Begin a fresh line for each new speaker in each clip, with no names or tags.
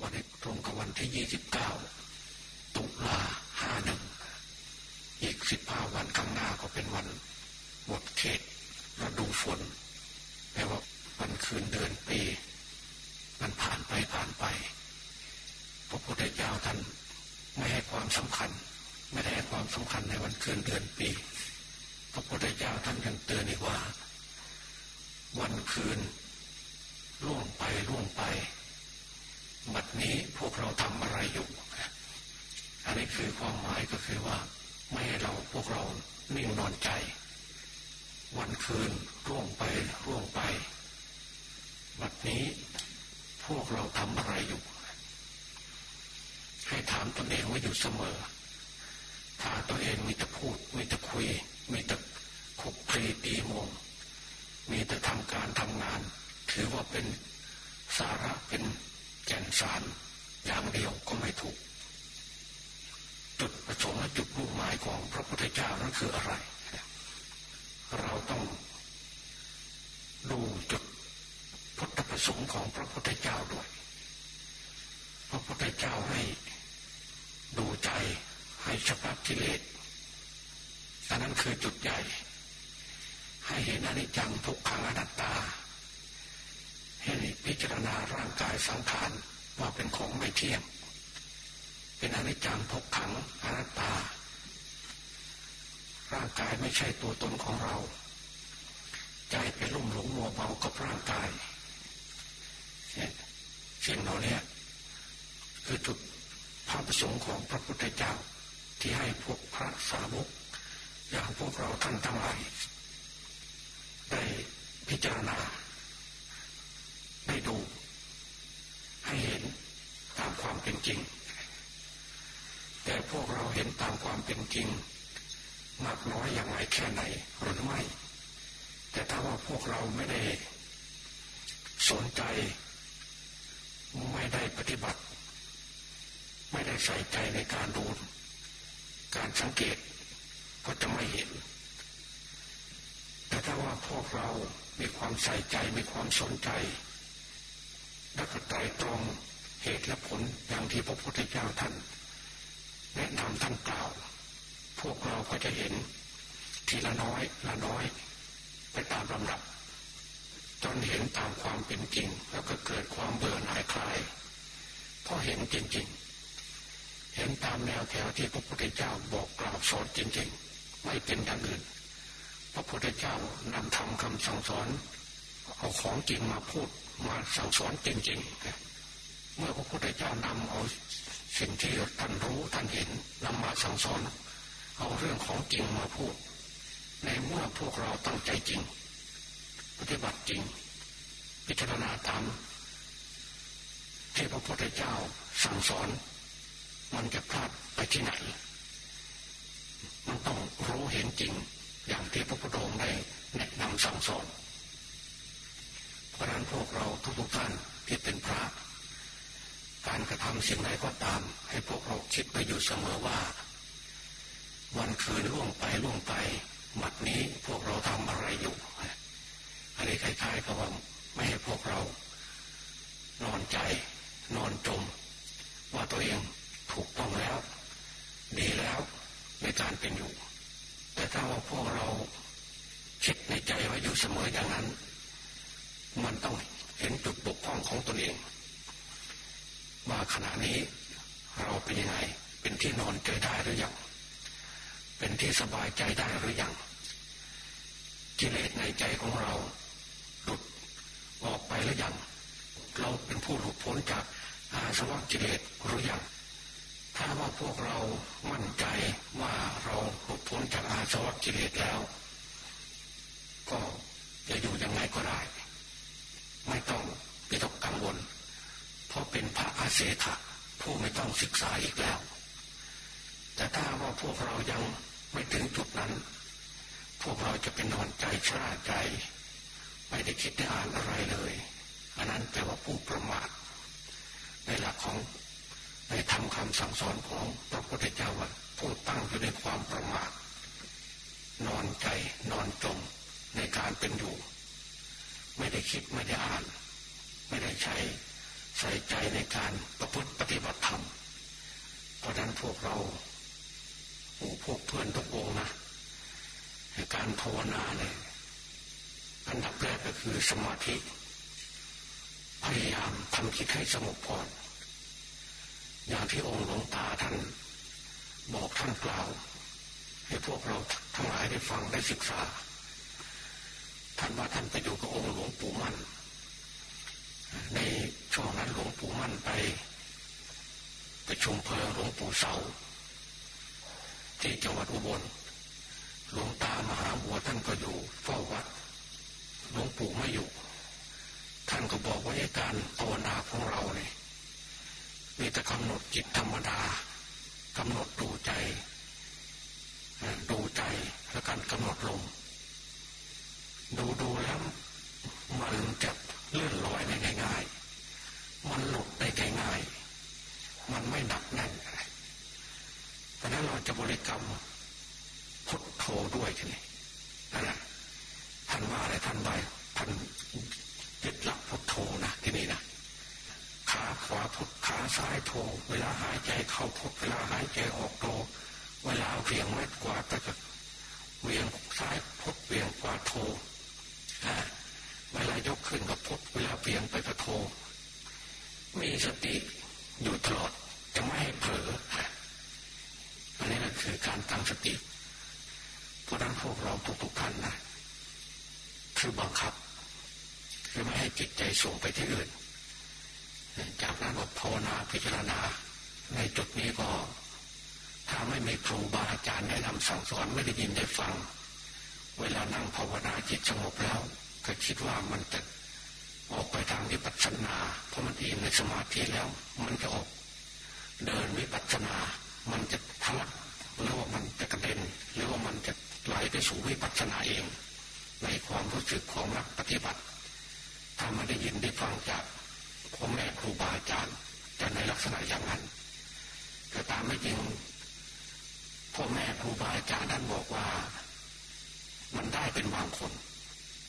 วันนี้ตรงกับวันที่ยี่สิบเก้าตุลาห้าหนึ่งอีกสิบห้าวันข้างหน้าก็เป็นวันหมดเขตฤดูฝนแปลว่าวันคืนเดือนปี มันผ่านไปผ่านไปพระพุทธเจ้าท่านไม่ให้ความสำคัญ ไม่ได้ให้ความสำคัญในวันคืนเดือนปี พระพุทธเจ้าท่านยังเตือนอีกว่า วันคืนล่วงไปล่วงไป บัดนี้พวกเราทำอะไรอยู่อันนี้คือความหมายก็คือว่า ไม่ให้เราพวกเรานิ่งนอนใจ วันคืนร่วงไปร่วงไป บัดนี้พวกเราทำอะไรอยู่ ให้ถามตนเองว่าอยู่เสมอ ถ้าตัวเองมีแต่พูดมีแต่คุย มีแต่ขุกคลีตีมงมีแต่ทำการทำงาน ถือว่าเป็นสาระเป็น แก่นสารอย่างเดียวก็ไม่ถูก จุดประสงค์และจุดมุ่งหมายของพระพุทธเจ้านั้นคืออะไร เราต้องดูจุดพุทธประสงค์ของพระพุทธเจ้าด้วย พระพุทธเจ้าให้ดูใจให้ฉพักกิเลสอันนั้นคือจุดใหญ่ ให้เห็นอนิจจังทุกขังอนัตตา พิจารณาร่างกายสังขารว่าเป็นของไม่เที่ยง เป็นอนิจจังทุกขังอนัตตา ร่างกายไม่ใช่ตัวตนของเรา ใจเป็นลุ่มหลงมัวเมากับร่างกายสิ่งเหล่านี้คือจุดพระประสงค์ของพระพุทธเจ้าที่ให้พวกพระสาวกอย่างพวกเราท่านทั้งหลายได้พิจารณาได้ดู ให้เห็นตามความ เป็นจริง แต่พวกเราเห็นตามความเป็นจริง มากน้อยอย่างไรแค่ไหนหรือไม่ แต่ถ้าว่าพวกเราไม่ได้สนใจ ไม่ได้ปฏิบัติ ไม่ได้ใส่ใจในการดูการสังเกตก็จะไม่เห็น แต่ถ้าว่าพวกเรา มีความใส่ใจ มีความสนใจ และก็ไตรตรอง เหตุและผลอย่างที่พระพุทธเจ้าท่าน แนะนำท่านกล่าว พวกเราก็จะเห็นทีละน้อยละน้อย ไปตามลำดับ จนเห็นตามความเป็นจริง แล้วก็เกิดความเบื่อหน่ายคลายพอเห็นจริง ๆ เห็นตามแนวแถวที่พระพุทธเจ้าบอกกล่าวสอนจริง ๆ ไม่เป็นอย่างอื่นพระพุทธเจ้านำธรรมคำสั่งสอนเอาของจริงมาพูดมาสั่งสอนจริงๆ เมื่อพระพุทธเจ้านำเอาสิ่งที่ท่านรู้ท่านเห็นนำมาสั่งสอนเอาเรื่องของจริงมาพูด ในเมื่อพวกเราตั้งใจจริง ปฏิบัติจริง พิจารณาตามที่พระพุทธเจ้าสั่งสอน มันจะพลาดไปที่ไหน มันต้องรู้เห็นจริง อย่างที่พระพุทธองค์ได้แนะนำสั่งสอนเพราะนั้นพวกเราทุกๆท่านที่เป็นพระ การกระทำสิ่งใดก็ตาม ให้พวกเราคิดไปอยู่เสมอว่า วันคืนล่วงไปล่วงไปบัดนี้พวกเราทำอะไรอยู่อันนี้คล้ายๆกับว่าไม่ให้พวกเรา นอนใจนอนจม ว่าตัวเองถูกต้องแล้ว ดีแล้วในการเป็นอยู่ แต่ถ้าว่าพวกเราคิดในใจไว้อยู่เสมออย่างนั้น มันต้องเห็นจุดบกพร่องของตนเอง ว่าขณะนี้เราเป็นยังไง เป็นที่นอนใจได้หรือยัง เป็นที่สบายใจได้หรือยังกิเลสในใจของเราหลุดออกไปหรือยัง เราเป็นผู้หลุดพ้นจากอาสวะกิเลสหรือยัง ถ้าว่าพวกเรามั่นใจว่าเราหลุดพ้นจากอาสวะกิเลสแล้ว ก็จะอยู่ยังไงก็ได้ ไม่ต้องไม่ต้องกังวล ราะเป็นพระอาเสถะผู้ไม่ต้องศึกษาอีกแล้ว แต่ถ้าว่าพวกเรายังไม่ถึงจุดนั้น พวกเราจะเป็นนอนใจชราใจ ไม่ได้คิดได้อ่านอะไรเลย อันนั้นแปลว่าผู้ประมาทในหลักของในทำคำสั่งสอนของพระพุทธเจ้าว่าผู้ตั้งอยู่ในความประมาทนอนใจนอนจมในการเป็นอยู่ ไม่ได้คิดไม่ได้อ่าน ไม่ได้ใช้ ใส่ใจในการประพฤติปฏิบัติธรรม เพราะนั้นพวกเราพวกเพื่อนทุกองนะการภาวนาเนี่ยอันดับแรกก็คือสมาธิ พยายามทำจิตให้สงบก่อนอย่างที่องค์หลวงตาท่านบอกท่านกล่าว ให้พวกเราทั้งหลายได้ฟังได้ศึกษาท่านว่าท่านไปอยู่กับองค์หลวงปู่มั่น ในช่วงนั้นหลวงปู่มั่นไปไปชุมเพลิงหลวงปู่เสา ที่จังหวัดอุบลหลวงตามหาบัวท่านก็อยู่เฝ้าวัดหลวงปู่ไม่อยู่ ท่านก็บอกว่าการภาวนาของเราเนี่ยมีแต่กำหนดจิตธรรมดากำหนดดูใจ ดูใจแล้วการกำหนดลมดูดูแล้วมันจะเลื่อนลอยได้ง่ายๆมันหลุดได้ง่ายๆมันไม่หนักแน่นเพราะนั้นเรา จะบริกรรมพุทโธด้วยทีนี้นั่นแหละท่านว่าอะไรท่านไปท่านยึดหลักพุทโธนะที่นี่นะขาขวาพุทขาซ้ายโธเวลาหายใจเข้าพุทเวลาหายใจออกโธเวลาเวียงไม้กวาดก็จะเวียงซ้ายพุทเวียงขวาโธเวลายกขึ้นกับพุทเวลาเวียงไปกระโธมีสติอยู่ตลอดจะไม่ให้เผลอ คือการตั้งสติ เพราะนั้นพวกเราทุกๆท่านนะคือบังคับ คือไม่ให้จิตใจส่งไปที่อื่น จากนั้นก็ภาวนาพิจารณา ในจุดนี้ก็ถ้าไม่มีครูบาอาจารย์แนะนำสั่งสอนไม่ได้ยินได้ฟัง เวลานั่งภาวนาจิตสงบแล้ว ก็คิดว่ามันจะออกไปทางวิปัสสนา เพราะมันอิ่มในสมาธิแล้ว มันจะออก เดินวิปัสสนา มันจะทะลัก หรือว่ามันจะกระเด็นหรือว่ามันจะไหลไปสู่วิปัสสนาเอง ในความรู้สึกของนักปฏิบัติ ถ้ามันได้ยินได้ฟังจากพ่อแม่ครูบาอาจารย์จะในลักษณะอย่างนั้นแต่ตามไม่จริงพ่อแม่ครูบาอาจารย์ท่านบอกว่า มันได้เป็นบางคน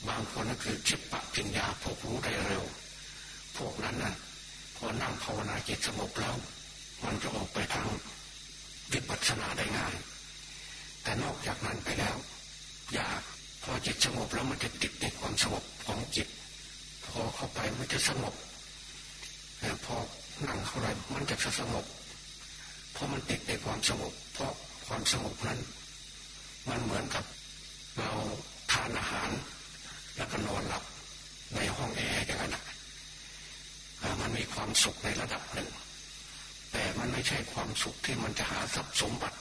บางคนนั่นคือชิปปะปัญญาพวกรู้ได้เร็ว พวกนั้นน่ะพอนั่งภาวนาจิตสงบแล้ว มันจะออกไปทาง วิปัสสนาได้ง่าย แต่นอกจากนั้นไปแล้ว อย่าพอจิตสงบแล้วมันจะติดในความสงบของจิต พอเข้าไปมันจะสงบแต่พอนั่งเข้าไปมันจะสงบเพราะมันติดในความสงบ เพราะความสงบนั้น มันเหมือนกับเราทานอาหาร แล้วก็นอนหลับในห้องแอร์อย่างนั้นมันมีความสุขในระดับหนึ่ง แต่มันไม่ใช่ความสุขที่มันจะหาทรัพย์สมบัติ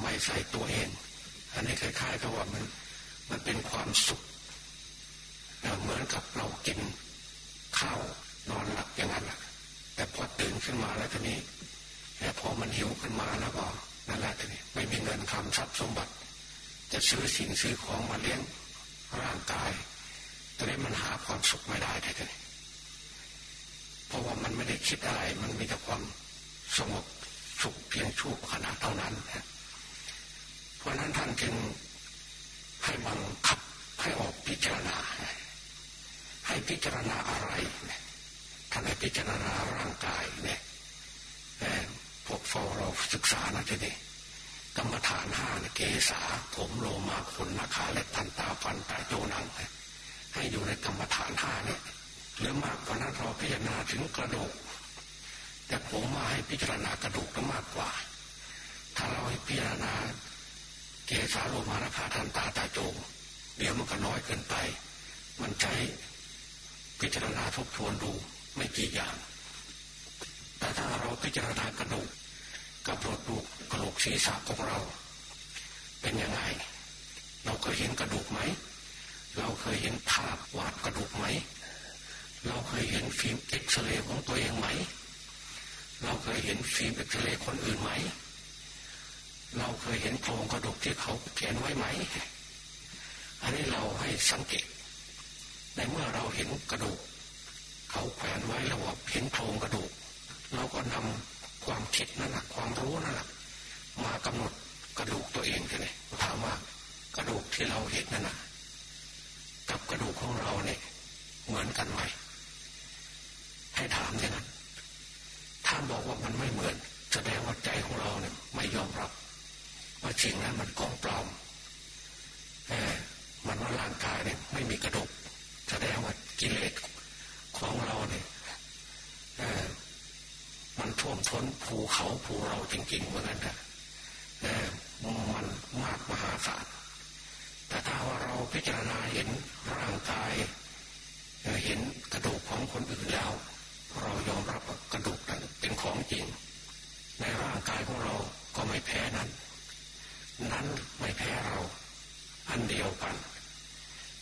ไม่ใส่ตัวเอง อันนี้คล้ายๆกับว่ามันมันเป็นความสุขเหมือนกับเรากินข้าวนอนหลับอย่างนั้นแหละแต่พอตื่นขึ้นมาแล้วทีนี้แต่พอมันหิวขึ้นมาแล้วก็นั่นแหละทีนี้ไม่มีเงินคำทรัพย์สมบัติ จะซื้อสิ่งซื้อของมาเลี้ยงร่างกายตอนนี้มันหาความสุขไม่ได้ทีนี้เพราะว่ามันไม่ได้คิดอะไร มันมีแต่ความ สงบสุขเพียงชั่วขณะเท่านั้นเพราะนั้นท่านจึงให้บังคับให้ออกพิจารณา ให้พิจารณาอะไรนี่ยท่านให้พิจารณาร่างกายเนี่ยพวกฟอเราศึกษานะทีนี้กรรมฐานห้าเกษาผมโลมาขนนาขาและทันตาฟันตาโจนังให้อยู่ในกรรมฐานห้าเนี่ยหรือมากกว่านั้นเราพิจารณาถึงกระดูก แต่ผมมาให้พิจารณากระดูกมากกว่า ถ้าเราให้พิจารณาเกษาโลมานาขาทันตาตาโจเดี๋ยวมันก็น้อยเกินไป มันใช้พิจารณาทบทวนดูไม่กี่อย่าง แต่ถ้าเราพิจารณากระดูกกับรถดูกระโหลกศีรษะของเรา เป็นยังไง เราเคยเห็นกระดูกไหม เราเคยเห็นภาพวาดกระดูกไหม เราเคยเห็นฟิล์มเอ็กซเรย์ของตัวเองไหม เราเคยเห็นฟิล์มเอ็กซเรย์คนอื่นไหม เราเคยเห็นโครงกระดูกที่เขาเขียนไว้ไหม อันนี้เราให้สังเกต ในเมื่อเราเห็นกระดูก เขาแขวนไว้แล้วว่าเห็นโครงกระดูก เราก็นำความคิดนั่นแหละความรู้นั่นแหละมากำหนดกระดูกตัวเองเลยถามว่ากระดูกที่เราเห็นนั่นนะกับกระดูกของเราเนี่ยเหมือนกันไหมให้ให้ถามอย่างนั้น ถ้าบอกว่ามันไม่เหมือน แสดงว่าใจของเราเนี่ยไม่ยอมรับ ว่าจริงนั้นมันกองปลอมมันว่าร่างกายเนี่ยไม่มีกระดูกแสดงว่ากิเลสของเราเนี่ยมันท่วมท้นภูเขาภูเราจริงๆเหมือนกันนะมันมากมหาศาลแต่ถ้าว่าเราพิจารณาเห็นร่างกาย เห็นกระดูกของคนอื่นแล้ว เรายอมรับกระดูกนั้นเป็นของจริง ในร่างกายของเราก็ไม่แพ้นั้น นั้นไม่แพ้เรา อันเดียวกัน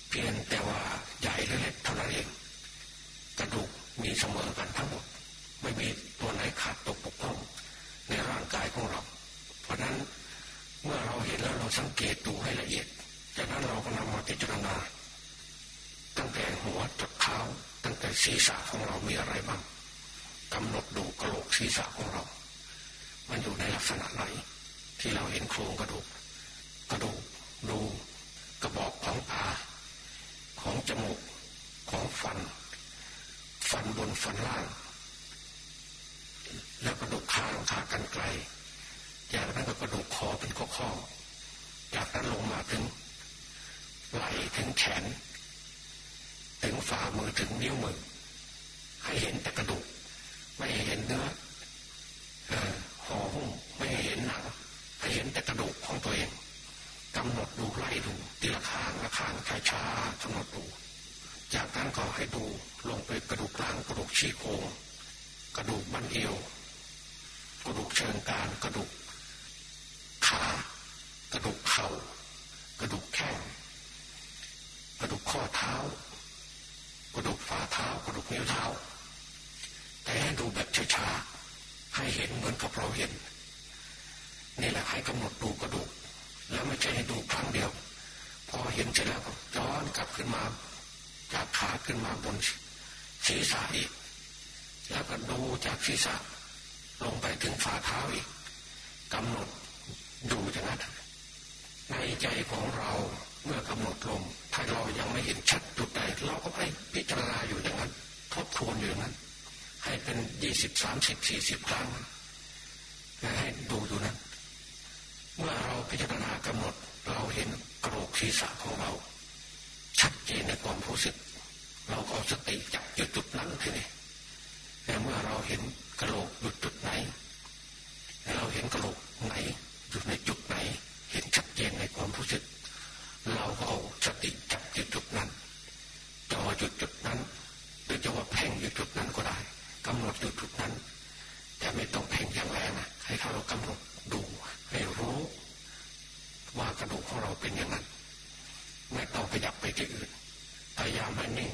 เพียงแต่ว่าใหญ่และเล็กเท่านั้นเองกระดูกมีเสมอกันทั้งหมด ไม่มีตัวไหนขาดตกปกพร่องในร่างกายของเรา เพราะนั้นเมื่อเราเห็นแล้วเราสังเกตดูให้ละเอียดจากนั้นเราก็นำมาพิจารณา ตั้งแต่หัวจดเท้าตั้งแต่ศีรษะของเรามีอะไรบ้างกำหนดดูกระโหลกศีรษะของเรา มันอยู่ในลักษณะไหน ที่เราเห็นโครงกระดูก กระดูกดูกระบอกของตาของจมูกของฟัน ฟันบนฟันล่าง แล้วกระดูกคางขากันไกลจากนั้นก็กระดูกคอเป็นข้อข้อจากนั้นลงมาถึงไหลถึงแขน ถึงฝ่ามือถึงนิ้วมือ ให้เห็นแต่กระดูก ไม่เห็นเนื้อห่อหุ้มไม่เห็นหนังให้เห็นแต่กระดูกของตัวเองกำหนดดูไล่ดูตีละคางละคางช้าช้ากำหนดดู จากนั้นก็ให้ดูลงไปกระดูกกลางกระดูกชี้โครงกระดูกบันเอวกระดูกเชิงการกระดูกขากระดูกเข่ากระดูกแข้งกระดูกข้อเท้า เท้ากระดูกนิ้วเท้า แต่ให้ดูแบบช้าๆให้เห็นเหมือนกับเราเห็นนี่แหละให้กำหนดดูกระดูก แล้วไม่ใช่ให้ดูครั้งเดียว พอเห็นเสร็จแล้วก็ย้อนกลับขึ้นมาจากขาขึ้นมาบนศีรษะอีก แล้วก็ดูจากศีรษะลงไปถึงฝ่าเท้าอีกกำหนดดูอย่างนั้นในใจของเรา เมื่อกำหนดลงถ้าเรายังไม่เห็นชัดจุดใดเราก็ให้พิจารณาอยู่อย่างนั้นทบทวนอยู่นั้น ให้เป็นยี่สิบสามสิบสี่สิบครั้งให้ดูอยู่นั้น เมื่อเราพิจารณากำหนดเราเห็นกระโหลกศีรษะของเรา ชัดเจนในความรู้สึก เราก็สติจับจุดจุดนั้นทีนี้แต่เมื่อเราเห็นกระโหลกจุดจุดไหน เราเห็นกระโหลกไหนอยู่ในจุดไหน เห็นชัดเจนในความรู้สึก เราก็เอาสติจับจุดจุดนั้นจ่อจุดจุดนั้น หรือจะว่าเพ่งอยู่จุดนั้นก็ได้กำหนดจุดจุดนั้น แต่ไม่ต้องเพ่งอย่างแรงนะให้เรากำหนดดูให้รู้ ว่ากระดูกของเราเป็นอย่างนั้น ไม่ต้องขยับไปที่อื่นพยายามให้นิ่ง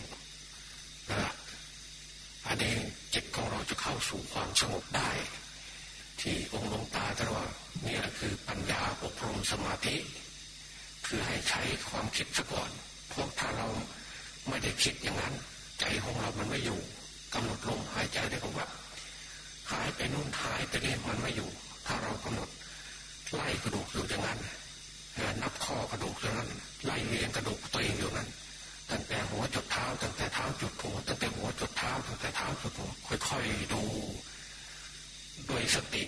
นะอันนี้จิตของเราจะเข้าสู่ความสงบได้ ที่องค์หลวงตาตรัสว่านี่แหละคือปัญญาอบรมสมาธิ คือให้ใช้ความคิดซะก่อนเพราะถ้าเราไม่ได้คิดอย่างนั้น ใจของเรามันไม่อยู่กำหนดลมหายใจได้ก็ว่าหายไปนู่นหายไปนี่มันไม่อยู่ ถ้าเรากำหนดไล่กระดูกอยู่อย่างนั้นนับข้อกระดูกอย่างนั้น ไล่เรียงกระดูกตัวเองอยู่นั้นตั้งแต่หัวจุดเท้าตั้งแต่เท้าจุดหัวตั้งแต่หัวจุดเท้าตั้งแต่เท้าจุดหัวค่อยๆดูด้วยสติ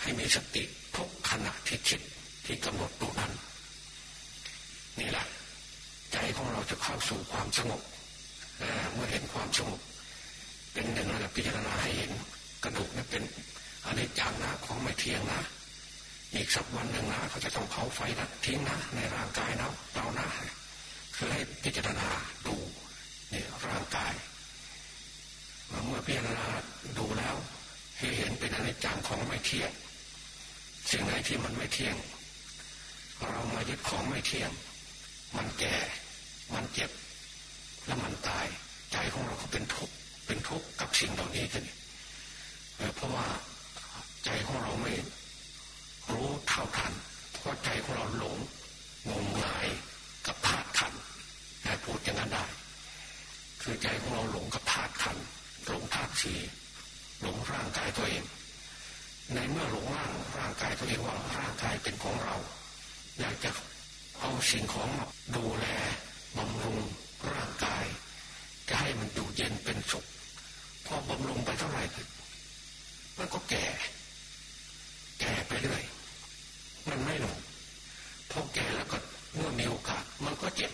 ให้มีสติทุกขณะที่คิดที่กำหนดดูนั้นนี่แหละใจของเราจะเข้า สู่ความสงบเมื่อเห็นความสงบเป็นอย่งนั้นพิจารณาให้เห็นกระดูกนั้นเป็นอันนี้จางนะของไม่เที่ยงนะอีกสักวันหนึ่งนะเขาจะต้องเผาไฟนะทิ้งนะในร่างกายนะเรานะคือให้พิจารณาดูเนี่ยร่างกายเมื่อพิจารณาดูแล้วให้เห็นเป็นอนิจจังของไม่เที่ยงสิ่งไหนที่มันไม่เที่ยง เรามายึดของไม่เที่ยง มันแก่ มันเจ็บ แล้วมันตาย ใจของเราก็เป็นทุกข์เป็นทุกข์กับสิ่งเหล่านี้กันเพราะว่าใจของเราไม่รู้เท่าทันเพราะใจของเราหลงงมงายกับธาตุขันแต่พูดอย่างนั้นได้ คือใจของเราหลงกับธาตุขันหลงธาตุสีหลงร่างกายตัวเอง ในเมื่อหลงร่างร่างกายตัวเองว่าร่างกายเป็นของเรา อยากจะเอาสิ่งของมาดูแลบำรุงร่างกายจะให้ มันอยู่เย็นเป็นสุขคอบำรุงไปเท่าไหร่มันก็แก่ แก่ไปเรื่อยมันไม่ลงพอแก่แล้วก็เมื่อมีโอกาสมันก็เจ็บ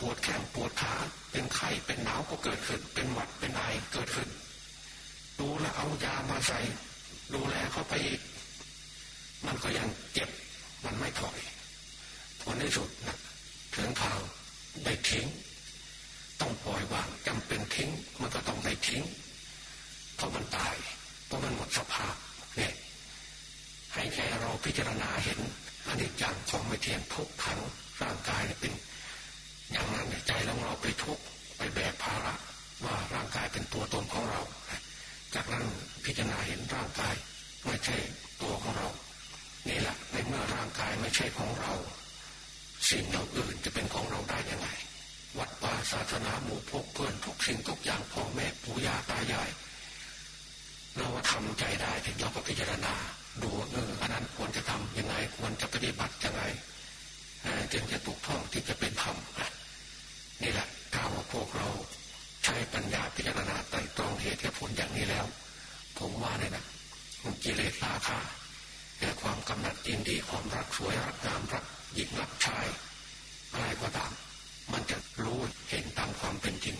ปวดแขนปวดขาเป็นไข้เป็นหนาวก็เกิดขึ้น เป็นหวัดเป็นไอเกิดขึ้น ดูแลเอายามาใส่ดูแลเข้าไปอีกมันก็ยังเจ็บมันไม่ถอยผลในสุดนะถึงทางได้ทิ้ง ต้องปล่อยวางจำเป็นทิ้งมันก็ต้องได้ทิ้งเพราะมันตายเพราะมันหมดสภาพเนี่ยให้แค่เราพิจารณาเห็นอันนี้อย่างของไม่เที่ยงทุกขังร่างกายเป็น อย่างนั้นใจของเราไปทุกไปแบกภาระว่าร่างกายเป็นตัวตนของเรา จากนั้นพิจารณาเห็นร่างกายไม่ใช่ตัวของเรานี่แหละในเมื่อร่างกายไม่ใช่ของเรา สิ่งเราอื่นจะเป็นของเราได้ยังไง วัดป่าศาสนาหมู่พกเพื่อนทุกสิ่งทุกอย่างพ่อแม่ปู่ย่าตายายเราทำใจได้ถึงเราก็พิจารณาดูเอออันนั้นควรจะทํำยังไงควรจะปฏิบัติยังไงจึงจะถูกต้องที่จะเป็นธรรมนี่แหละถ้าว่าพวกเราใช้ปัญญาพิจารณาไต่ตรองเหตุและผลอย่างนี้แล้ว ผมว่าเนี่ยนะกิเลสราคาแต่ความกำหนัดยินดีความรักสวยรักงามรักหญิงรักชายอะไรก็ตาม มันจะรู้เห็นตามความเป็นจริง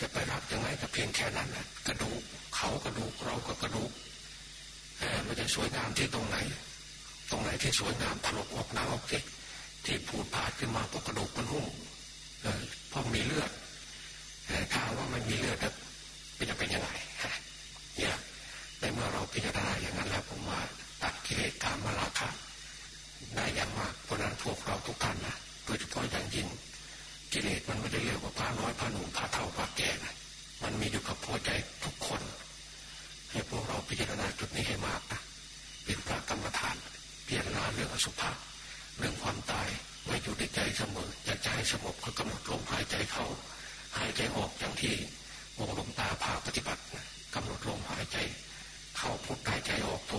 จะไปรักยังไงก็เพียงแค่นั้นนะกระดูกเขากระดูกเราก็กระดูกมันจะสวยงามที่ตรงไหน ตรงไหนที่สวยงามถลกออกหนาออกที่ที่ผูดผาดขึ้นมาปกระดูกมันหุ้มเพราะมีเลือดถ้าว่ามันมีเลือดจะเป็นยังไงเนี่ยในเมื่อเราพิจารณาอย่างนั้นแล้วผมว่าตัดกิเลสกามมาราคะได้อย่างมากเพราะนั้นพวกเราทุกท่านนะ โดยเฉพาะอย่างยิ่งกิเลสมันไม่ได้เรียกว่าพระน้อยพระหนุ่มพระเท่าพระแก่นะมันมีอยู่กับหัวใจทุกคน ให้พวกเราพิจารณาจุดนี้ให้มากนะเป็นพระกรรมฐานพิจารณาเรื่องอสุภะเรื่องความตายไว้อยู่ในใจเสมออยากจะให้สงบก็กำหนดลมหายใจเข้าหายใจออกอย่างที่วงลมตาพาปฏิบัติกำหนดลมหายใจ เข้าพุทหายใจออกโท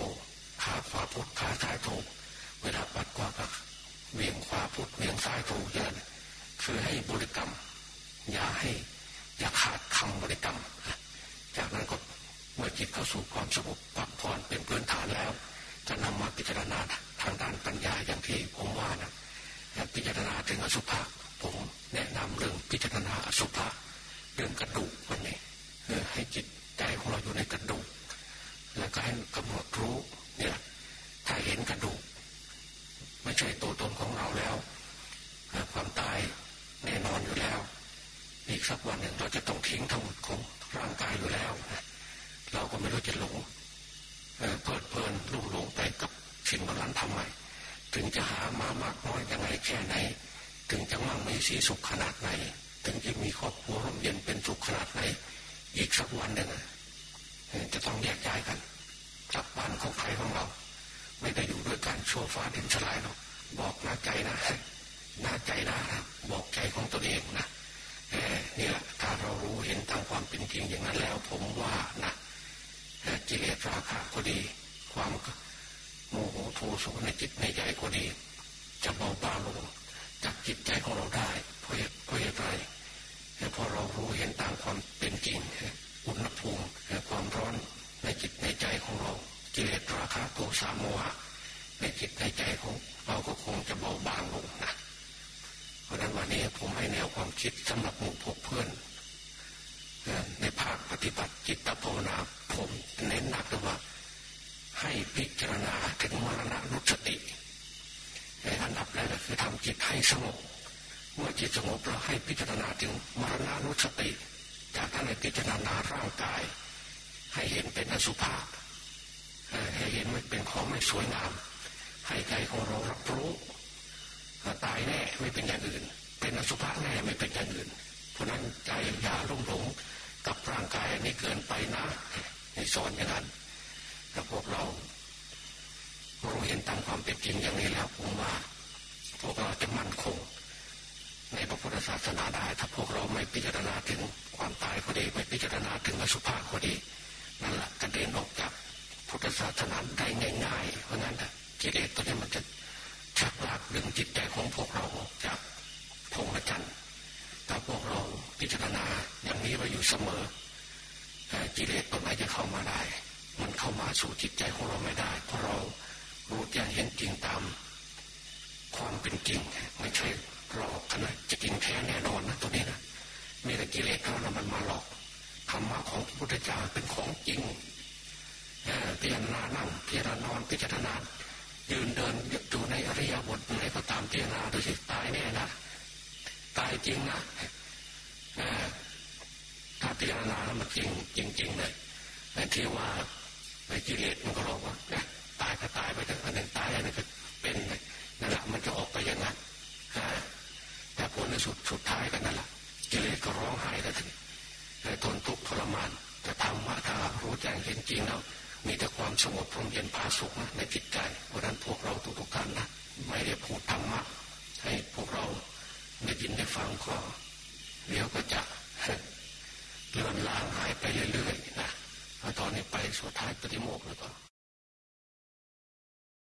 ขาขวาพุทขาซ้ายโทเวลาปัดกว่ากับ เวียงขวาพุทเวียงซ้ายโทเยอะคือให้บริกรรม อย่าให้อย่าขาดคำบริกรรม จากนั้นก็เมื่อจิตเข้าสู่ความสงบปักผ่อนเป็นพื้นฐานแล้ว จะนำมาพิจารณาทางด้านปัญญาอย่างที่ผมว่านะพิจารณาถึงอสุภะผมแนะนำเรื่องพิจารณาอสุภะเรื่องกระดูกวันนี้เออให้จิตใจของเราอยู่ในกระดูก แล้วก็ให้กำหนดรู้เนี่ยถ้าเห็นกระดูก ใช่ตัวตนของเราแล้วความตายแน่นอนอยู่แล้ว อีกสักวันหนึ่งเราจะต้องทิ้งทั้งหมดของร่างกายอยู่แล้วเราก็ไม่รู้จะหลงเพลิดเพลินลุ่มหลงไปกับสิ่งนั้นทำไม ถึงจะหามามากน้อยยังไงแค่ไหน ถึงจะมั่งมีสีสุขขนาดไหน ถึงจะมีครอบครัวร่มเย็นเป็นสุขขนาดไหน อีกสักวันหนึ่งจะต้องแยกย้ายกันกลับบ้านของใครของเรา ไม่ได้อยู่ด้วยกันชั่วฟ้าดินสลายหรอก บอกหน้าใจนะหน้าใจนะบอกใจของตัวเองนะนี่แหละถ้าเรารู้เห็นตามความเป็นจริงอย่างนั้นแล้ว ผมว่านะกิเลสราคะก็ดี ความโมโหโทโสในจิตในใจก็ดี จะเบาบางลงจากจิตใจของเราได้เพราะเพราะเหตุไรพอเรารู้เห็นตามความเป็นจริงอุณหภูมิความร้อนในจิตในใจของเรากิเลสราคะโทสะโมหะในจิตในใจของ เราก็คงจะเบาบางลงนะเพราะนั้นวันนี้ผมให้แนวความคิดสำหรับหมู่พกเพื่อนในภาคปฏิบัติจิตภาวนาผมเน้นหนักเลยว่า ให้พิจารณาถึงมรณะนุสติในอันดับแรกคือทำจิตให้สงบเมื่อจิตสงบเราให้พิจารณาถึงมรณะนุสติ จากนั้นให้พิจารณาร่างกาย ให้เห็นเป็นอสุภะให้เห็นมันเป็นของไม่สวยงาม ให้ใจของเรารับรู้ตายแน่ไม่เป็นอย่างอื่น เป็นอสุภะแน่ไม่เป็นอย่างอื่น เพราะนั้นใจอย่าลุ่มหลงกับร่างกายนี้เกินไปนะในสอนอย่างนั้นถ้าพวกเรารู้เห็นตามความเป็นจริงอย่างนี้แล้วผมว่าพวกเราจะมั่นคง ในพระพุทธศาสนาได้ถ้าพวกเราไม่พิจารณาถึงความตายก็ดีไม่พิจารณาถึงอสุภะก็ดีนั่นแหละกระเด็นออกจากพุทธศาสนาได้ง่ายๆเพราะนั้น กิเลสตัวนี้มันจะชักลากดึงจิตใจของพวกเราออกจากพงษ์จันทร์ถ้าพวกเราพิจารณาอย่างนี้ไว้อยู่เสมอเลสตัวไหนจะเข้ามาได้ มันเข้ามาสู่จิตใจของเราไม่ได้ เพราะเรารู้แจ้งเห็นจริงตาม ความเป็นจริงไม่ใช่หลอกกันนะจะจริงแท้แน่นอนนะตัวนี้นะมีแต่กิเลสเท่านั้นมันมาหลอกธรรมะของพระพุทธเจ้าเป็นของจริงพิจารณานั่งพิจารณานอนพิจารณา ยืนเดินอยู่ในอริยบทไหนก็ตามพิจารณาดูสิตายแน่นะตายจริงนะถ้าพิจารณาแล้วมันจริงจริงจริงเลยแต่ที่ว่าในกิเลสมันก็บอกว่าตายก็ตายไปแต่อันนึงตายอันนึงก็เป็นนั่นแหละมันจะออกไปอย่างนั้นแต่ผลในสุดสุดท้ายกันนั่นแหละกิเลสก็ร้องไห้แล้วถึงทนทุกข์ทรมานแต่ธรรมะถ้ารู้แจ้งเห็นจริงแล้ว มีแต่ความสงบพรมเย็นผาสุกนะในจิตใจเพราะนั้นพวกเราทุกๆกันนะไม่ได้พูดธรรมะให้พวกเราได้ยินได้ฟังก็เดี๋ยวก็จะเลื่อนลางหายไปเรื่อยๆนะตอนนี้ไปสุดท้ายปฏิโมกข์แล้วก็